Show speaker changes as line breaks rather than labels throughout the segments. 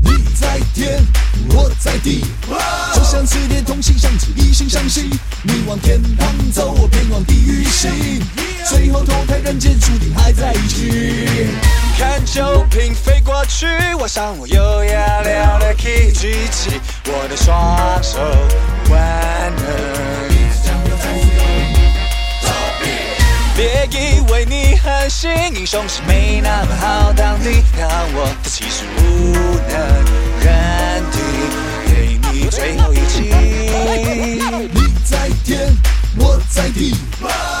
你在天，我在地，就像磁铁同心相契，一心相惜。你往天堂走，我偏往地狱行，最后投胎人间，注定还在一起。
看酒瓶飞过去，我想我优雅了得起，举起我的双手，万能。英雄是没那么好当的，让我的气势无能忍敌，给你最后一击。
你在天，我在地，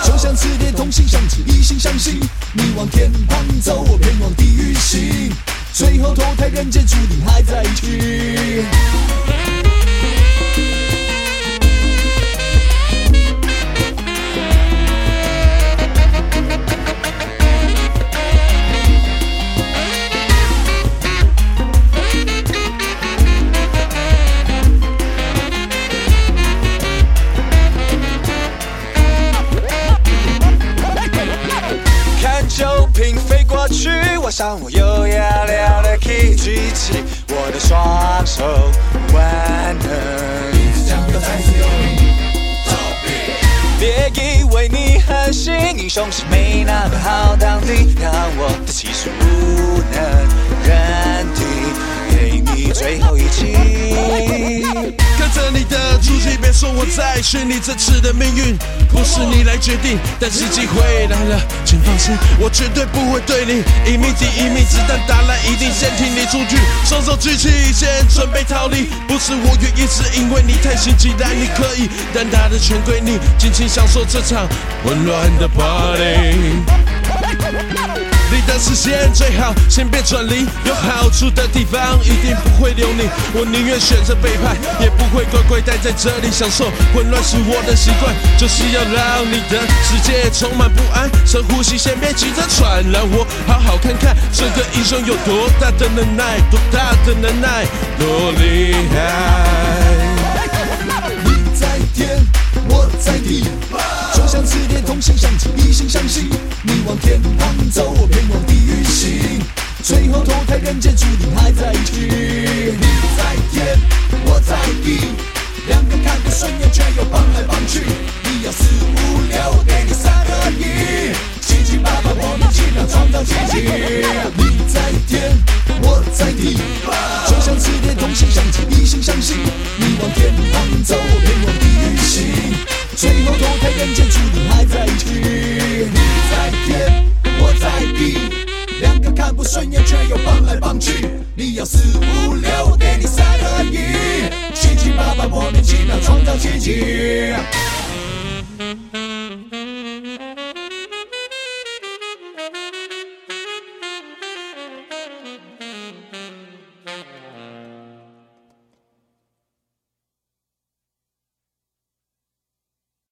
就像磁铁同心相契，一心相惜。你往天堂走，我偏往地狱行，最后投胎人间，注定还在一起。
我想我优雅了得起，举起我的双手，万能。别以为你狠心，英雄是没那么好当的，让我的气势无能忍敌，给你最后一击。
着你的足迹，别说我在寻你这次的命运不是你来决定，但是机会来了，请放心，我绝对不会对你一命抵一命，子弹打来一定先听你出局，双手举起，先准备逃离，不是我愿意，是因为你太心急，但你可以，但他的全归你，尽情享受这场混乱的 party。你的视线最好先别转离，有好处的地方一定不会留你。我宁愿选择背叛，也不会乖乖待在这里享受混乱是我的习惯，就是要让你的世界充满不安。深呼吸，先别急着喘，让我，好好看看这个英雄有多大的能耐，多大的能耐，多厉害。
你在天，我在地，却又帮来帮去。你要四五六，给你三二一，七七八八我们尽量创造奇迹。你在天，我在地，就像磁铁同心相契，一心相惜。你往天堂走，我偏往地狱行，最后投胎人间，注定还在一起。你在天，我在地，两个看不顺眼却又帮来帮去。你要四五六，给你三二一，奇迹。